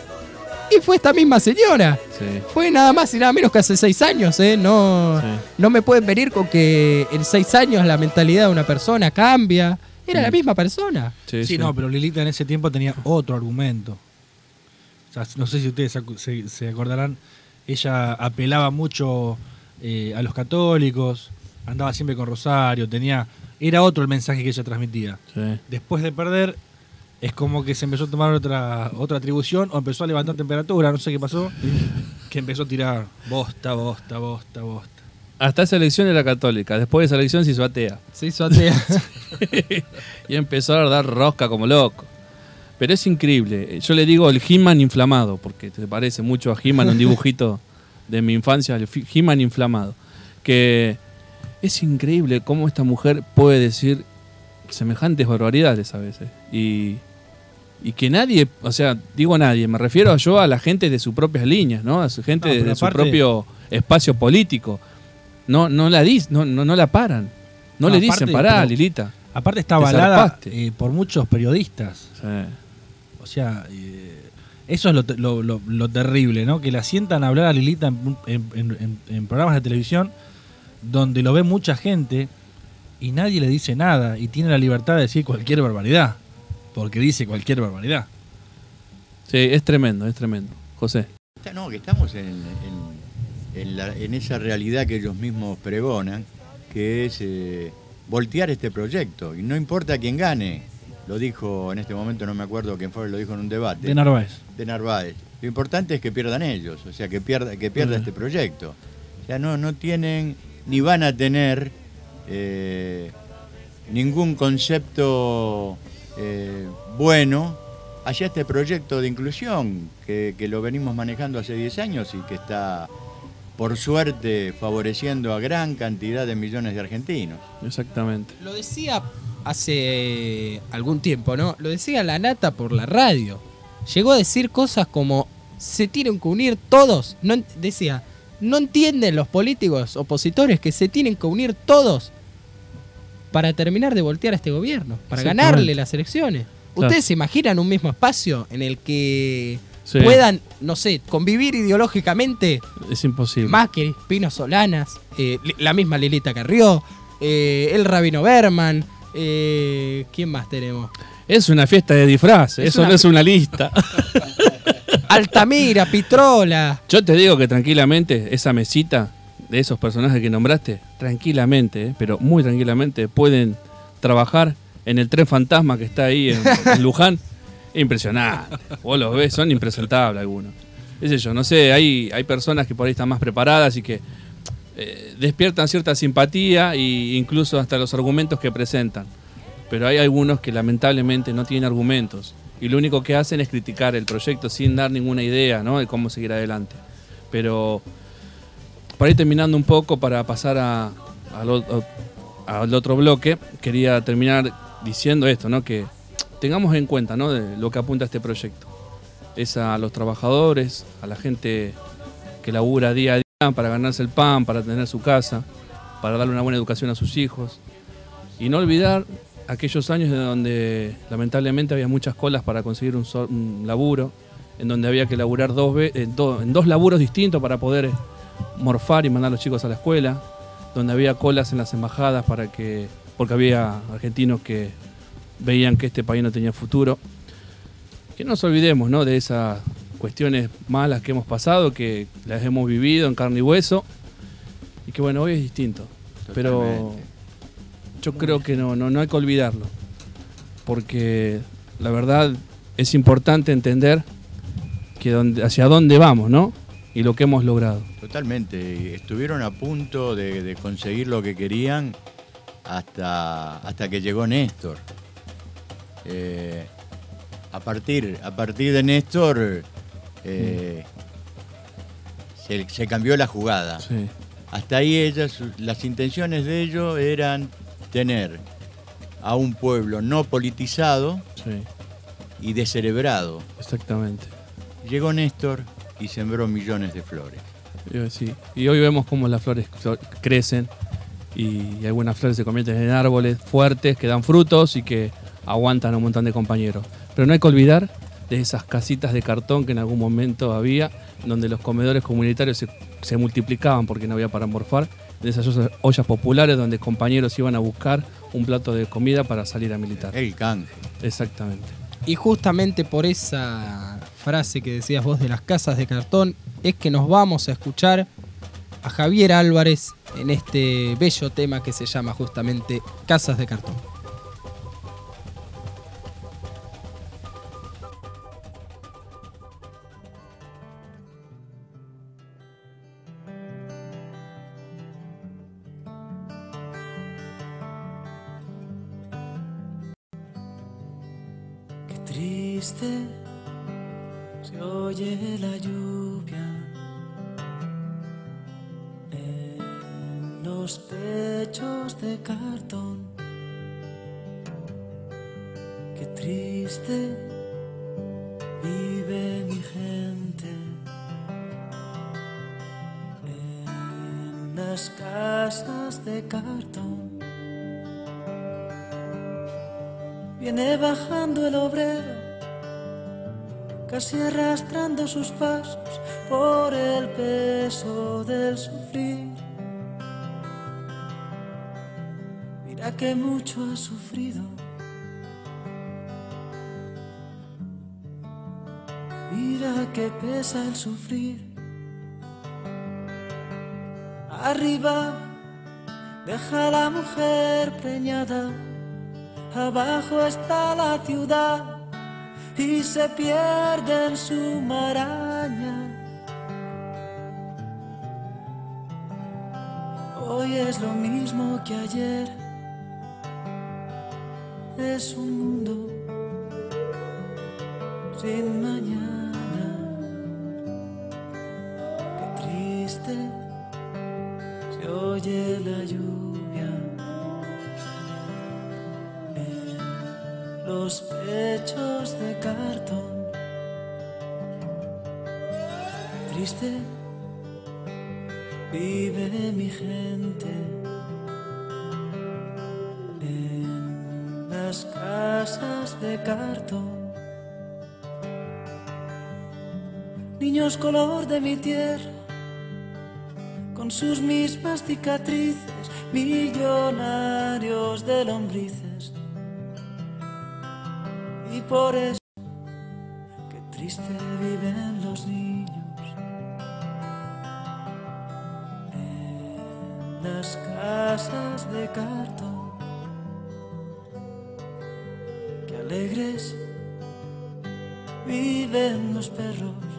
[SPEAKER 9] Y fue esta misma señora.
[SPEAKER 11] Sí.
[SPEAKER 9] Fue nada más y nada menos que hace seis años, ¿eh? No, no me pueden venir con que en seis años la mentalidad de una persona cambia. Era la misma persona.
[SPEAKER 10] Sí, no, pero Lilita en ese tiempo tenía otro argumento. O sea, no sé si ustedes se acordarán, ella apelaba mucho eh, a los católicos, andaba siempre con Rosario, tenía era otro el mensaje que ella transmitía. Después de perder, es como que se empezó a tomar otra, otra atribución o empezó a levantar temperatura, no sé qué pasó, que empezó a tirar bosta, bosta, bosta, bosta.
[SPEAKER 11] Hasta esa elección era católica, después de esa elección se hizo atea.
[SPEAKER 9] Se hizo atea.
[SPEAKER 11] y empezó a dar rosca como loco. Pero es increíble. Yo le digo el He-Man inflamado, porque te parece mucho a He-Man, un dibujito de mi infancia, el He-Man inflamado. Que es increíble cómo esta mujer puede decir semejantes barbaridades a veces. Y, y que nadie, o sea, digo nadie, me refiero a yo a la gente de sus propias líneas, ¿no? A su gente
[SPEAKER 10] No,
[SPEAKER 11] de, su propio espacio político. No, no la dis, no, no, no la paran. No, le dicen, pará, Lilita.
[SPEAKER 10] Aparte está avalada
[SPEAKER 11] zarpaste".
[SPEAKER 10] eh, por muchos periodistas. O sea, eh, eso es lo, lo- lo- lo terrible, ¿no? Que la sientan a hablar a Lilita en, en- en- en- en programas de televisión donde lo ve mucha gente y nadie le dice nada y tiene la libertad de decir cualquier barbaridad. Porque dice cualquier barbaridad.
[SPEAKER 11] Sí, es tremendo, es tremendo. José.
[SPEAKER 12] No, que estamos en, en- en la- en esa realidad que ellos mismos pregonan, que es eh, voltear este proyecto. Y no importa quién gane, lo dijo en este momento, no me acuerdo quién fue, lo dijo en un debate.
[SPEAKER 10] De Narváez.
[SPEAKER 12] De Narváez. Lo importante es que pierdan ellos, o sea, que pierda, que pierda
[SPEAKER 10] Mm.
[SPEAKER 12] este proyecto. O sea, no, no tienen ni van a tener eh, ningún concepto eh, bueno hacia este proyecto de inclusión que, que lo venimos manejando hace 10 años y que está, por suerte, favoreciendo a gran cantidad de millones de argentinos.
[SPEAKER 11] Exactamente.
[SPEAKER 9] Lo decía hace algún tiempo, ¿no? Lo decía la nata por la radio. Llegó a decir cosas como se tienen que unir todos. No, decía, no entienden los políticos opositores que se tienen que unir todos para terminar de voltear a este gobierno, para ganarle las elecciones.
[SPEAKER 11] Claro.
[SPEAKER 9] ¿Ustedes se imaginan un mismo espacio en el que
[SPEAKER 11] Sí.
[SPEAKER 9] puedan, no sé, convivir ideológicamente
[SPEAKER 11] Es imposible.
[SPEAKER 9] Macri, Pino Solanas, eh, la misma Lilita Carrió, eh, el Rabino Berman, eh, ¿quién más tenemos?
[SPEAKER 11] Es una fiesta de disfraces,
[SPEAKER 9] Es
[SPEAKER 11] eso
[SPEAKER 9] una-
[SPEAKER 11] no es una lista.
[SPEAKER 9] Altamira, Pitrola.
[SPEAKER 11] Yo te digo que tranquilamente esa mesita de esos personajes que nombraste, tranquilamente, eh, pero muy tranquilamente, pueden trabajar en el tren fantasma que está ahí en, en Luján. Impresionante. Vos los ves, son impresentables algunos. Es yo, no sé, hay, hay personas que por ahí están más preparadas y que eh, despiertan cierta simpatía e incluso hasta los argumentos que presentan. Pero hay algunos que lamentablemente no tienen argumentos y lo único que hacen es criticar el proyecto sin dar ninguna idea ¿no? de cómo seguir adelante. Pero para ir terminando un poco, para pasar a- al, otro bloque, quería terminar diciendo esto, ¿no? que tengamos en cuenta ¿no? de lo que apunta este proyecto. Es a los trabajadores, a la gente que labura día a día para ganarse el pan, para tener su casa, para darle una buena educación a sus hijos. Y no olvidar aquellos años de donde lamentablemente había muchas colas para conseguir un, laburo, en donde había que laburar dos en, do- en dos laburos distintos para poder eh, morfar y mandar a los chicos a la escuela, donde había colas en las embajadas para que, porque había argentinos que veían que este país no tenía futuro. Que no nos olvidemos ¿no? de esas cuestiones malas que hemos pasado, que las hemos vivido en carne y hueso, y que bueno, hoy es distinto. Pero yo creo que no, no, no hay que olvidarlo, porque la verdad es importante entender que donde, hacia dónde vamos, ¿no? Y lo que hemos logrado.
[SPEAKER 12] Totalmente. Estuvieron a punto de, de conseguir lo que querían hasta, hasta que llegó Néstor. Eh, a, partir, a partir de Néstor eh, se, se cambió la jugada.
[SPEAKER 11] Sí.
[SPEAKER 12] Hasta ahí ellas, las intenciones de ellos eran tener a un pueblo no politizado
[SPEAKER 11] Sí,
[SPEAKER 12] y descerebrado.
[SPEAKER 11] exactamente.
[SPEAKER 12] Llegó Néstor y sembró millones de flores.
[SPEAKER 11] Sí. Y hoy vemos cómo las flores flo- crecen y algunas flores se convierten en árboles fuertes que dan frutos y que aguantan a un montón de compañeros. Pero no hay que olvidar de esas casitas de cartón que en algún momento había, donde los comedores comunitarios se, se multiplicaban porque no había para morfar, de esas ollas- ollas populares donde compañeros iban a buscar un plato de comida para salir a militar.
[SPEAKER 12] El canje.
[SPEAKER 11] Exactamente.
[SPEAKER 9] Y justamente por esa frase que decías vos de las casas de cartón es que nos vamos a escuchar a Javier Álvarez en este bello tema que se llama justamente Casas de cartón.
[SPEAKER 13] Mira que pesa el sufrir. Arriba deja la mujer preñada. Abajo está la ciudad y se pierde en su maraña. Hoy es lo mismo que ayer. Es un mundo sin mañana. Lluvia. los pechos de cartón. Triste vive mi gente en las casas de cartón. Niños color de mi tierra, con sus mismas cicatrices, millonarios de lombrices y por eso qué triste viven los niños en las casas de cartón. Qué alegres viven los perros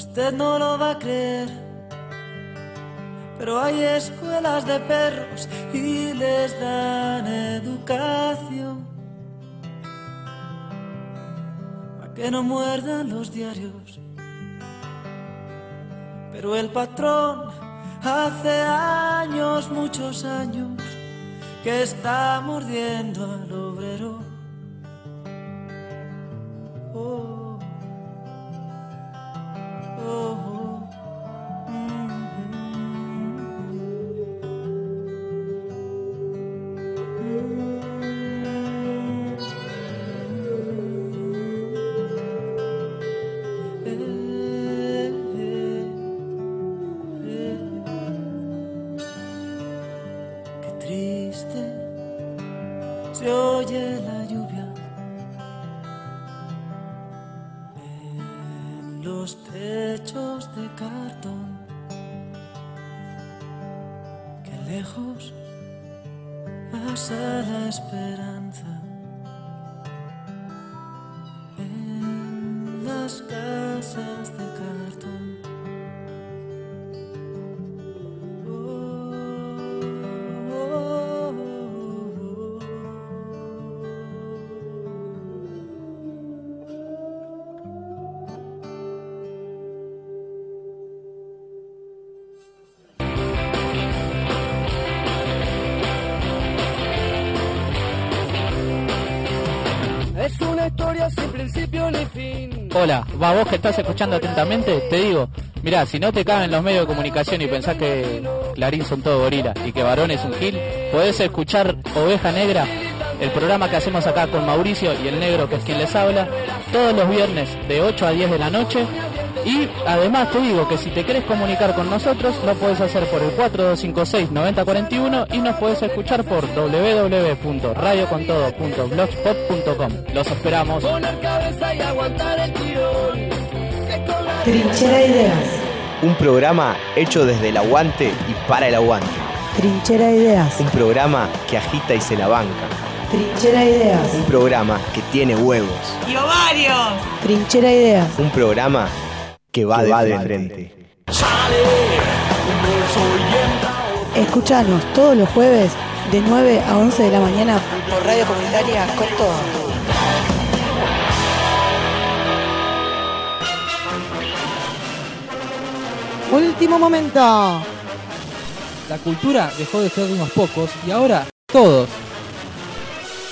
[SPEAKER 13] Usted no lo va a creer, pero hay escuelas de perros y les dan educación. Para que no muerdan los diarios. Pero el patrón hace años, muchos años, que está mordiendo al obrero. Oh,
[SPEAKER 14] historia sin principio ni fin.
[SPEAKER 15] Hola, va vos que estás escuchando atentamente, te digo, mirá, si no te caben los medios de comunicación y pensás que Clarín son todo gorila y que Varón es un gil, podés escuchar Oveja Negra, el programa que hacemos acá con Mauricio y el negro que es quien les habla, todos los viernes de 8 a 10 de la noche Y además te digo que si te querés comunicar con nosotros, lo puedes hacer por el 4256-9041 y nos puedes escuchar por www.radiocontodo.blogspot.com. Los esperamos.
[SPEAKER 16] Trinchera Ideas.
[SPEAKER 17] Un programa hecho desde el aguante y para el aguante.
[SPEAKER 16] Trinchera Ideas.
[SPEAKER 17] Un programa que agita y se la banca.
[SPEAKER 16] Trinchera Ideas.
[SPEAKER 17] Un programa que tiene huevos.
[SPEAKER 16] ¡Y ovarios! Trinchera Ideas.
[SPEAKER 17] Un programa que va, de, frente.
[SPEAKER 14] frente.
[SPEAKER 16] Escuchanos todos los jueves de 9 a 11 de la mañana por Radio Comunitaria con todo. Último momento.
[SPEAKER 9] La cultura dejó de ser de unos pocos y ahora todos.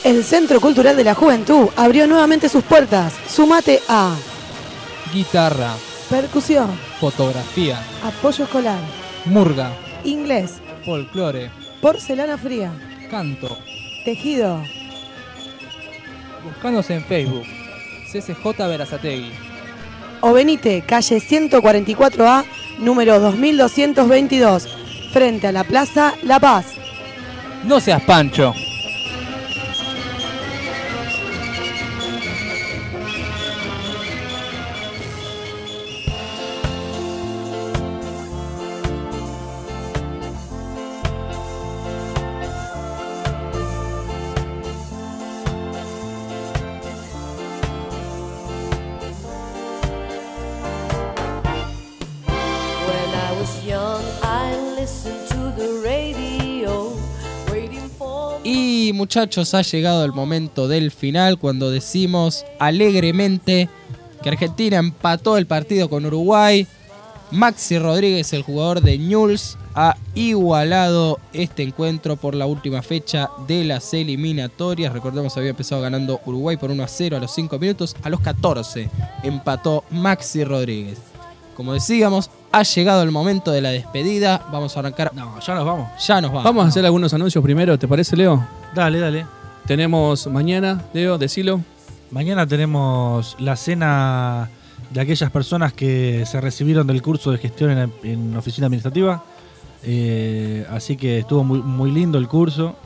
[SPEAKER 16] El Centro Cultural de la Juventud abrió nuevamente sus puertas. Sumate a
[SPEAKER 9] Guitarra,
[SPEAKER 16] percusión,
[SPEAKER 9] fotografía,
[SPEAKER 16] apoyo escolar,
[SPEAKER 9] murga,
[SPEAKER 16] inglés,
[SPEAKER 9] folclore,
[SPEAKER 16] porcelana fría,
[SPEAKER 9] canto.
[SPEAKER 16] tejido.
[SPEAKER 9] Buscanos en Facebook. CCJ Verazategui.
[SPEAKER 16] O venite, calle 144A, número 2222, frente a la Plaza La Paz.
[SPEAKER 9] No seas pancho. Muchachos, ha llegado el momento del final cuando decimos alegremente que Argentina empató el partido con Uruguay. Maxi Rodríguez, el jugador de Newell's, ha igualado este encuentro por la última fecha de las eliminatorias. Recordemos había empezado ganando Uruguay por 1 a 0 a los 5 minutos. A los 14 empató Maxi Rodríguez. Como decíamos, ha llegado el momento de la despedida. Vamos a arrancar.
[SPEAKER 10] No, ya nos vamos.
[SPEAKER 9] Ya nos vamos.
[SPEAKER 11] Vamos a hacer algunos anuncios primero, ¿te parece, Leo?
[SPEAKER 10] Dale, dale.
[SPEAKER 11] Tenemos mañana, Leo, decilo.
[SPEAKER 10] Mañana tenemos la cena de aquellas personas que se recibieron del curso de gestión en, en oficina administrativa. Eh, así que estuvo muy, muy lindo el curso.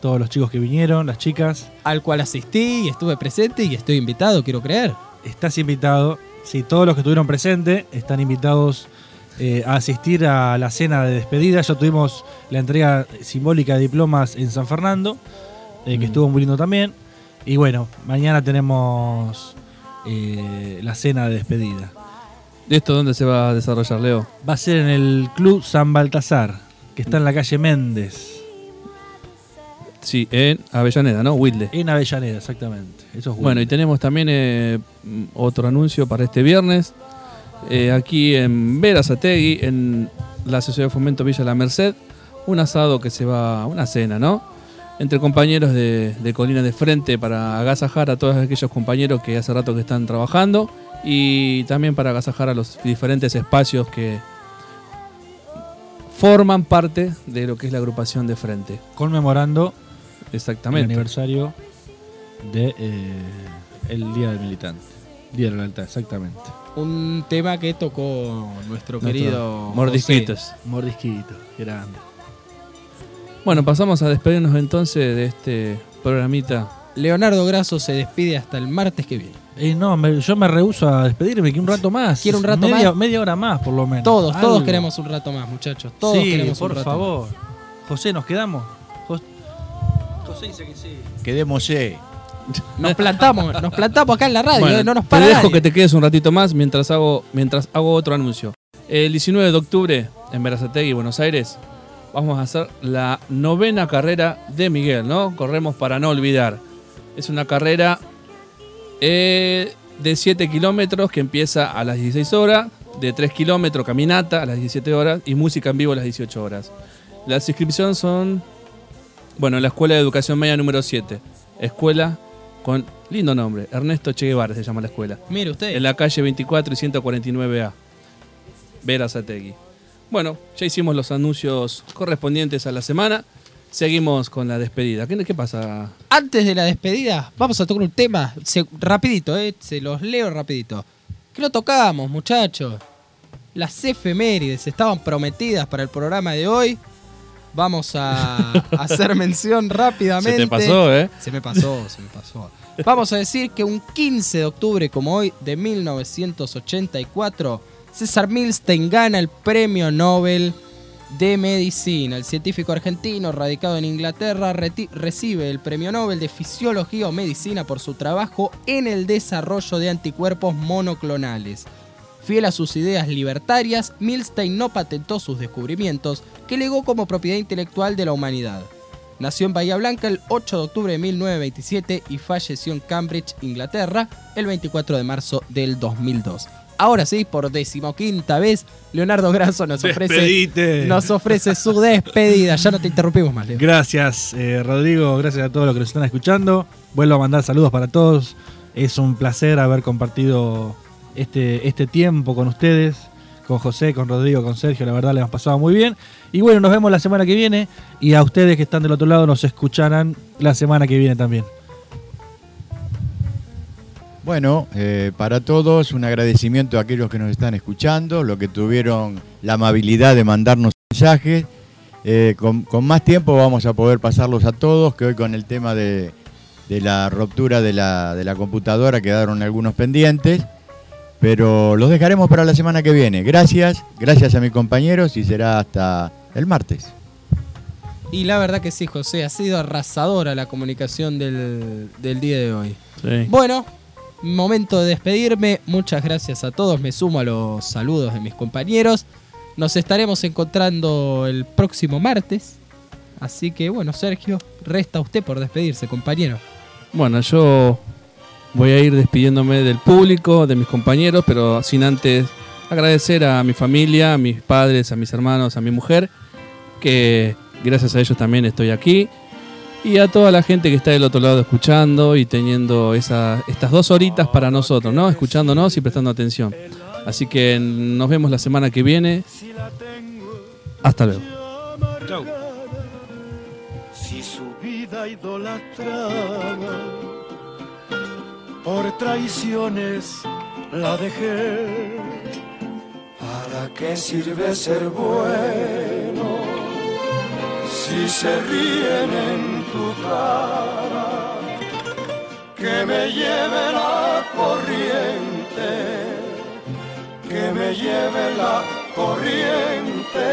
[SPEAKER 10] Todos los chicos que vinieron, las chicas.
[SPEAKER 9] Al cual asistí y estuve presente y estoy invitado, quiero creer.
[SPEAKER 10] Estás invitado. Sí, todos los que estuvieron presentes están invitados eh, a asistir a la cena de despedida. Ya tuvimos la entrega simbólica de diplomas en San Fernando, eh, que
[SPEAKER 11] Mm.
[SPEAKER 10] estuvo muy lindo también. Y bueno, mañana tenemos eh, la cena de despedida.
[SPEAKER 11] ¿De esto dónde se va a desarrollar, Leo?
[SPEAKER 10] Va a ser en el Club San Baltasar, que está en la calle Méndez.
[SPEAKER 11] Sí, en Avellaneda, ¿no? Wilde.
[SPEAKER 10] En Avellaneda, exactamente. Eso es
[SPEAKER 11] Bueno, y tenemos también eh, mm, otro anuncio para este viernes. Eh, aquí en Verazategui, en la Sociedad de Fomento Villa La Merced, un asado que se va, una cena, ¿no? Entre compañeros de, de Colina de Frente para agasajar a todos aquellos compañeros que hace rato que están trabajando y también para agasajar a los diferentes espacios que forman parte de lo que es la agrupación de Frente.
[SPEAKER 10] Conmemorando
[SPEAKER 11] Exactamente.
[SPEAKER 10] el aniversario de eh, el Día del Militante. Día de la Lealtad, exactamente.
[SPEAKER 9] Un tema que tocó nuestro querido
[SPEAKER 11] Mordisquitos.
[SPEAKER 9] José.
[SPEAKER 10] Mordisquito, grande.
[SPEAKER 11] Bueno, pasamos a despedirnos entonces de este programita.
[SPEAKER 9] Leonardo Grasso se despide hasta el martes que viene.
[SPEAKER 10] Eh, no, me- yo me rehuso a despedirme, que un rato más.
[SPEAKER 9] ¿Quiere un rato
[SPEAKER 10] media,
[SPEAKER 9] más?
[SPEAKER 10] Media hora más, por lo menos.
[SPEAKER 9] Todos, todos queremos un rato más, muchachos. Todos
[SPEAKER 10] sí,
[SPEAKER 9] queremos
[SPEAKER 10] por
[SPEAKER 9] un rato
[SPEAKER 10] favor. José, ¿nos quedamos? Jos- José dice que sí.
[SPEAKER 9] Nos plantamos, nos plantamos acá en la radio,
[SPEAKER 11] Bueno,
[SPEAKER 9] eh, no nos
[SPEAKER 11] te
[SPEAKER 9] para
[SPEAKER 11] dejo
[SPEAKER 9] nadie.
[SPEAKER 11] que te quedes un ratito más mientras hago, mientras hago otro anuncio. El 19 de octubre en Verazategui, Buenos Aires, vamos a hacer la novena carrera de Miguel, ¿no? Corremos para no olvidar. Es una carrera eh, de 7 kilómetros que empieza a las 16 horas, de 3 kilómetros caminata a las 17 horas y música en vivo a las 18 horas. Las inscripciones son, bueno, en la Escuela de Educación Media número 7. Escuela con lindo nombre, Ernesto Che Guevara se llama la escuela.
[SPEAKER 9] Mire usted.
[SPEAKER 11] En la calle 24 y 149A. Verazategui. Bueno, ya hicimos los anuncios correspondientes a la semana. Seguimos con la despedida. ¿Qué, qué pasa?
[SPEAKER 9] Antes de la despedida, vamos a tocar un tema se- rapidito, eh, se los leo rapidito. ¿Qué no tocábamos, muchachos? Las efemérides estaban prometidas para el programa de hoy. Vamos a hacer mención rápidamente.
[SPEAKER 11] Se te pasó, ¿eh?
[SPEAKER 9] Se me pasó, se me pasó. Vamos a decir que un 15 de octubre como hoy de 1984, César Milstein gana el Premio Nobel de Medicina. El científico argentino radicado en Inglaterra recibe el Premio Nobel de Fisiología o Medicina por su trabajo en el desarrollo de anticuerpos monoclonales. Fiel a sus ideas libertarias, Milstein no patentó sus descubrimientos, que legó como propiedad intelectual de la humanidad. Nació en Bahía Blanca el 8 de octubre de 1927 y falleció en Cambridge, Inglaterra, el 24 de marzo del 2002. Ahora sí, por decimoquinta vez, Leonardo Grasso nos ofrece,
[SPEAKER 10] Despedite.
[SPEAKER 9] nos ofrece su despedida. Ya no te interrumpimos más, Leo.
[SPEAKER 10] Gracias, eh, Rodrigo. Gracias a todos los que nos están escuchando. Vuelvo a mandar saludos para todos. Es un placer haber compartido este, este tiempo con ustedes, con José, con Rodrigo, con Sergio. La verdad, le hemos pasado muy bien. Y bueno, nos vemos la semana que viene. Y a ustedes que están del otro lado nos escucharán la semana que viene también.
[SPEAKER 12] Bueno, eh, para todos un agradecimiento a aquellos que nos están escuchando, los que tuvieron la amabilidad de mandarnos mensajes. Eh, con, más tiempo vamos a poder pasarlos a todos, que hoy con el tema de, de la ruptura de la, de la computadora quedaron algunos pendientes, pero los dejaremos para la semana que viene. Gracias, gracias a mis compañeros y será hasta el martes.
[SPEAKER 9] Y la verdad que sí, José, ha sido arrasadora la comunicación del, del día de hoy.
[SPEAKER 11] Sí.
[SPEAKER 9] Bueno, momento de despedirme. Muchas gracias a todos. Me sumo a los saludos de mis compañeros. Nos estaremos encontrando el próximo martes. Así que bueno, Sergio, resta usted por despedirse, compañero.
[SPEAKER 11] Bueno, yo voy a ir despidiéndome del público, de mis compañeros, pero sin antes agradecer a mi familia, a mis padres, a mis hermanos, a mi mujer, que gracias a ellos también estoy aquí. Y a toda la gente que está del otro lado escuchando y teniendo esa- estas dos horitas para nosotros, ¿no? Escuchándonos y prestando atención. Así que nos vemos la semana que viene. Hasta luego.
[SPEAKER 18] si su vida idolatraba por traiciones la dejé. ¿Para qué sirve ser bueno si se ríen en tu cara? Que me lleve la corriente, que me lleve la corriente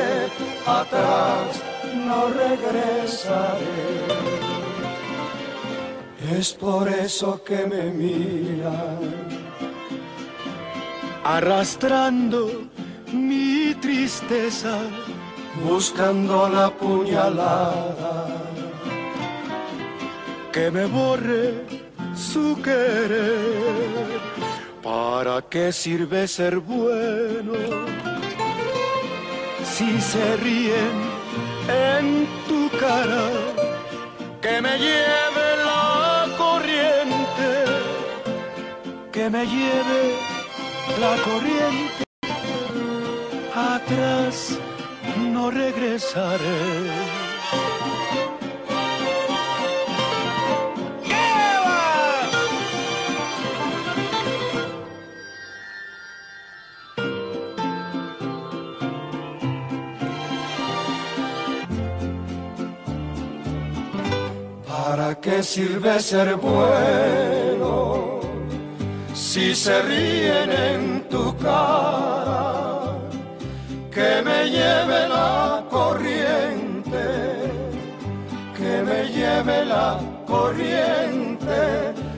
[SPEAKER 18] atrás no regresaré. Es por eso que me miran, arrastrando mi tristeza, buscando la puñalada que me borre su querer. ¿Para qué sirve ser bueno si se ríen en tu cara? Que me lleve que me lleve la corriente. Atrás no regresaré. ¿Para qué sirve ser bueno si se ríen en tu cara? Que me lleve la corriente, que me lleve la corriente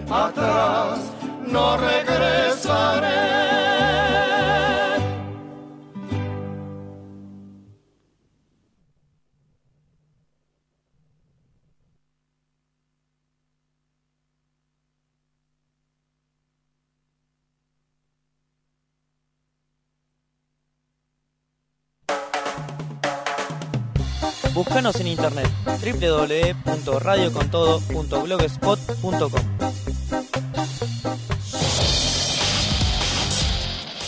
[SPEAKER 18] atrás, no regresaré.
[SPEAKER 4] Búscanos en internet www.radiocontodo.blogspot.com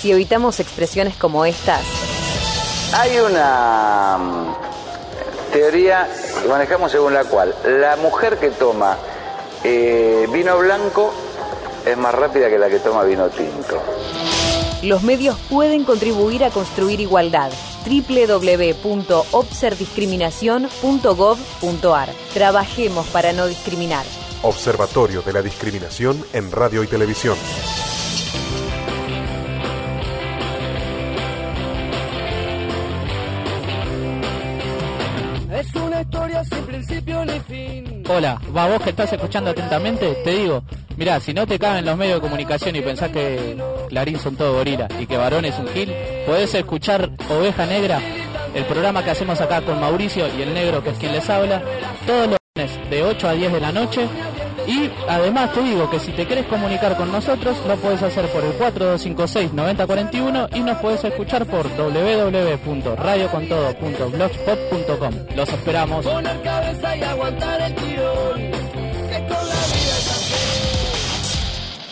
[SPEAKER 1] Si evitamos expresiones como estas,
[SPEAKER 2] Hay una mm, teoría que manejamos según la cual la mujer que toma eh, vino blanco es más rápida que la que toma vino tinto.
[SPEAKER 1] Los medios pueden contribuir a construir igualdad. www.obserdiscriminación.gov.ar Trabajemos para no discriminar.
[SPEAKER 3] Observatorio de la Discriminación en Radio y Televisión.
[SPEAKER 14] Es una historia sin principio ni fin.
[SPEAKER 15] Hola, va vos que estás escuchando atentamente, te digo, mirá, si no te caben los medios de comunicación y pensás que Clarín son todo gorila y que Varón es un gil, podés escuchar Oveja Negra, el programa que hacemos acá con Mauricio y el negro que es quien les habla, todos los de 8 a 10 de la noche. Y además te digo que si te querés comunicar con nosotros, lo puedes hacer por el 4256-9041 y nos puedes escuchar por www.radiocontodo.blogspot.com. Los esperamos.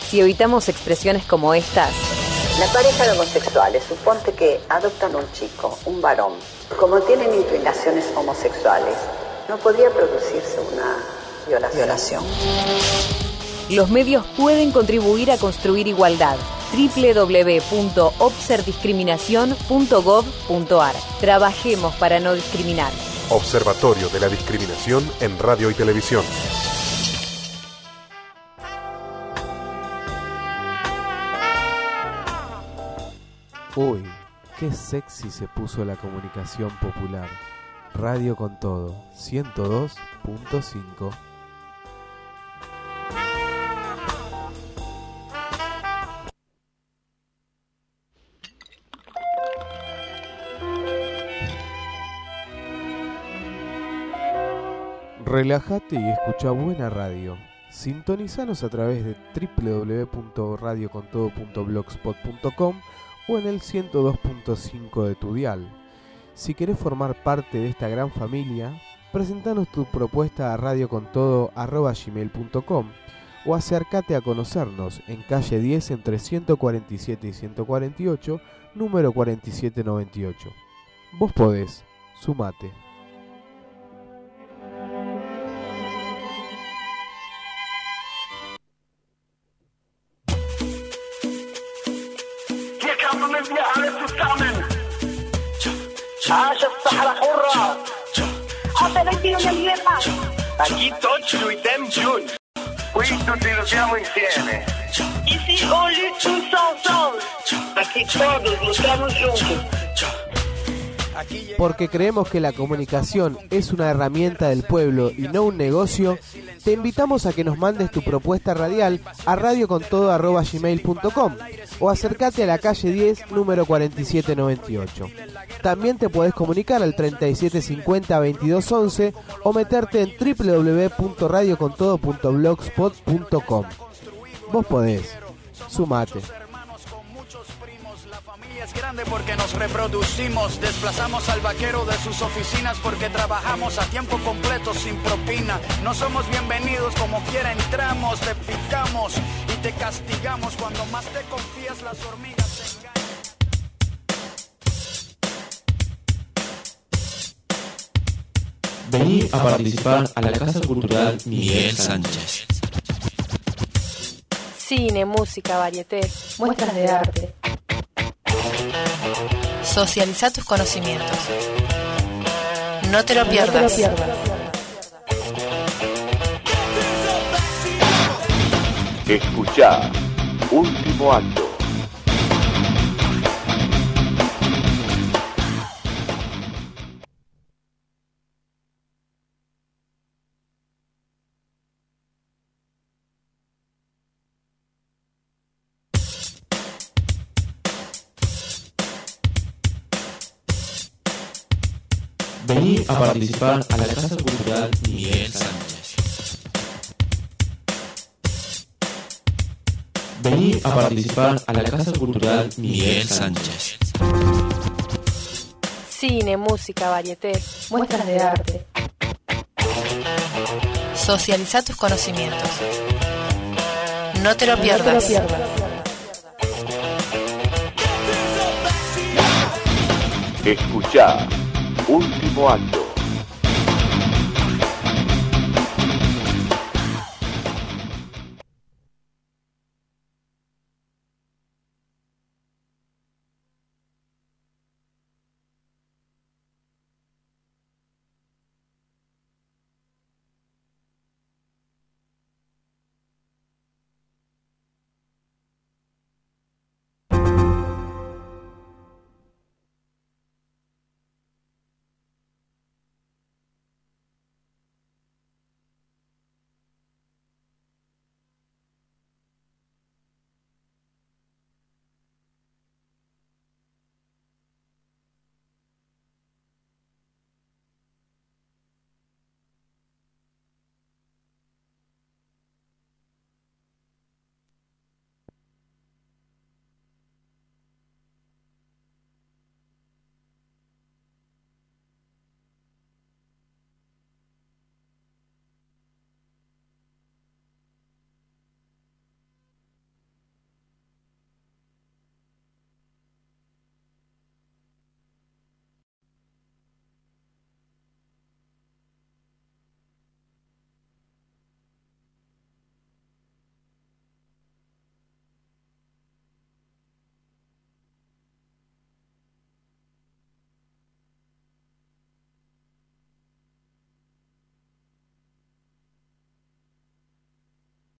[SPEAKER 1] Si evitamos expresiones como estas,
[SPEAKER 19] La pareja de homosexuales, suponte que adoptan un chico, un varón. Como tienen inclinaciones homosexuales, no podría producirse una violación.
[SPEAKER 1] los medios pueden contribuir a construir igualdad. www.obserdiscriminación.gov.ar Trabajemos para no discriminar.
[SPEAKER 3] Observatorio de la Discriminación en Radio y Televisión.
[SPEAKER 6] Uy, qué sexy se puso la comunicación popular. Radio con todo, 102.5. Relájate y escucha buena radio. Sintonizanos a través de www.radiocontodo.blogspot.com o en el 102.5 de tu dial. Si querés formar parte de esta gran familia, presentanos tu propuesta a radiocontodo.gmail.com o acércate a conocernos en calle 10 entre 147 y 148, número 4798. Vos podés, sumate.
[SPEAKER 5] Aquí tutti luitiamo juntos. Qui tutti lottiamo insieme. Ici on lutte tous ensemble. Aquí todos luchamos juntos.
[SPEAKER 6] Porque creemos que la comunicación es una herramienta del pueblo y no un negocio, te invitamos a que nos mandes tu propuesta radial a radiocontodo.gmail.com o acércate a la calle 10, número 4798. También te podés comunicar al 3750-2211 o meterte en www.radiocontodo.blogspot.com. Vos podés. Sumate.
[SPEAKER 7] Grande porque nos reproducimos. Desplazamos al vaquero de sus oficinas porque trabajamos a tiempo completo sin propina. No somos bienvenidos como quiera entramos, te picamos y te castigamos. Cuando más te confías, las hormigas te engañan.
[SPEAKER 20] Vení a participar a la Casa Cultural Miguel Sánchez.
[SPEAKER 21] Cine, música, varieté, muestras de arte.
[SPEAKER 22] Socializa tus conocimientos. No te lo pierdas.
[SPEAKER 8] Escuchá Último Acto.
[SPEAKER 20] Participar a la Casa Cultural Miguel Sánchez. Vení a participar a la Casa Cultural Miguel Sánchez.
[SPEAKER 21] Cine, música, varieté, muestras de arte.
[SPEAKER 22] Socializa tus conocimientos. No te lo pierdas.
[SPEAKER 8] Escuchá Último Acto.